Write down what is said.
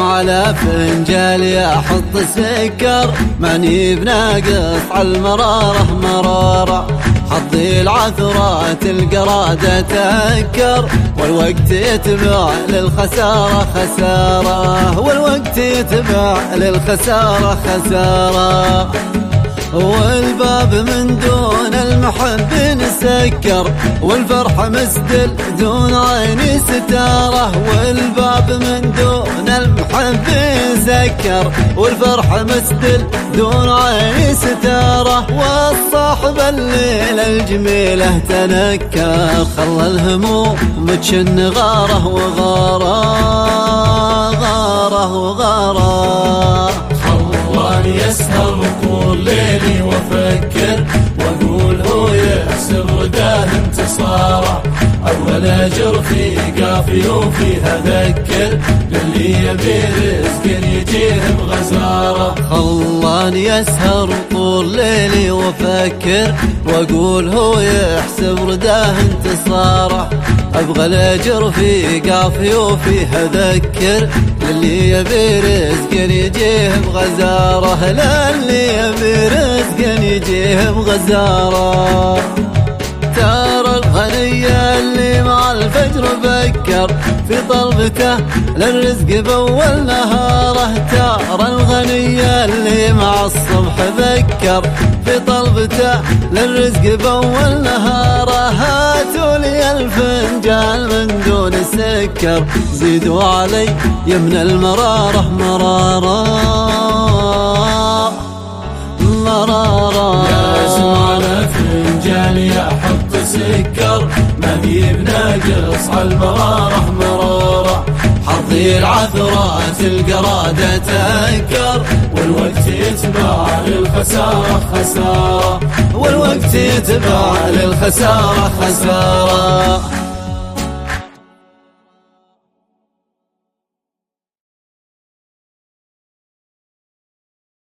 على فنجالي أحط سكر. ماني بناقص على المرارة مرارة. حظي العثرات القرادة تأكر. والوقت يتبع للخسارة خسارة. والوقت يتبع للخسارة خسارة. والباب من دون المحب نسكر والفرحة مسدل دون عيني ستارة والباب من دون المحب نسكر والفرحة مسدل دون عيني ستارة والصاحب الليلة الجميلة تنكر خلى الهموم متشن غارة وغارة غارة وغارة. خلاني يسهر طول ليلي اول اجر في قافي وفيها ذكر للي يبي رزق يجيه بغزاره خلاني يسهر طول ليلي وأفكر وأقول هو يحسب رداه انتصاره. أبغى الاجر في قافي وفيه ذكر للي يبي رزق يجيه بغزاره للي يبي رزق يجيه بغزاره في طلبته للرزق بأول نهاره ترى الغنية اللي مع الصبح بكر في طلبته للرزق بأول نهاره هاتوا لي الفنجان من دون سكر. زيدوا علي يمن المرارة مرارة مرارة. سكر ما بي بناقص على المرارة مرارة. حظي العثرات القرادة تأكر والوقت يتبع للخسارة خسارة. والوقت يتبع للخسارة خسارة.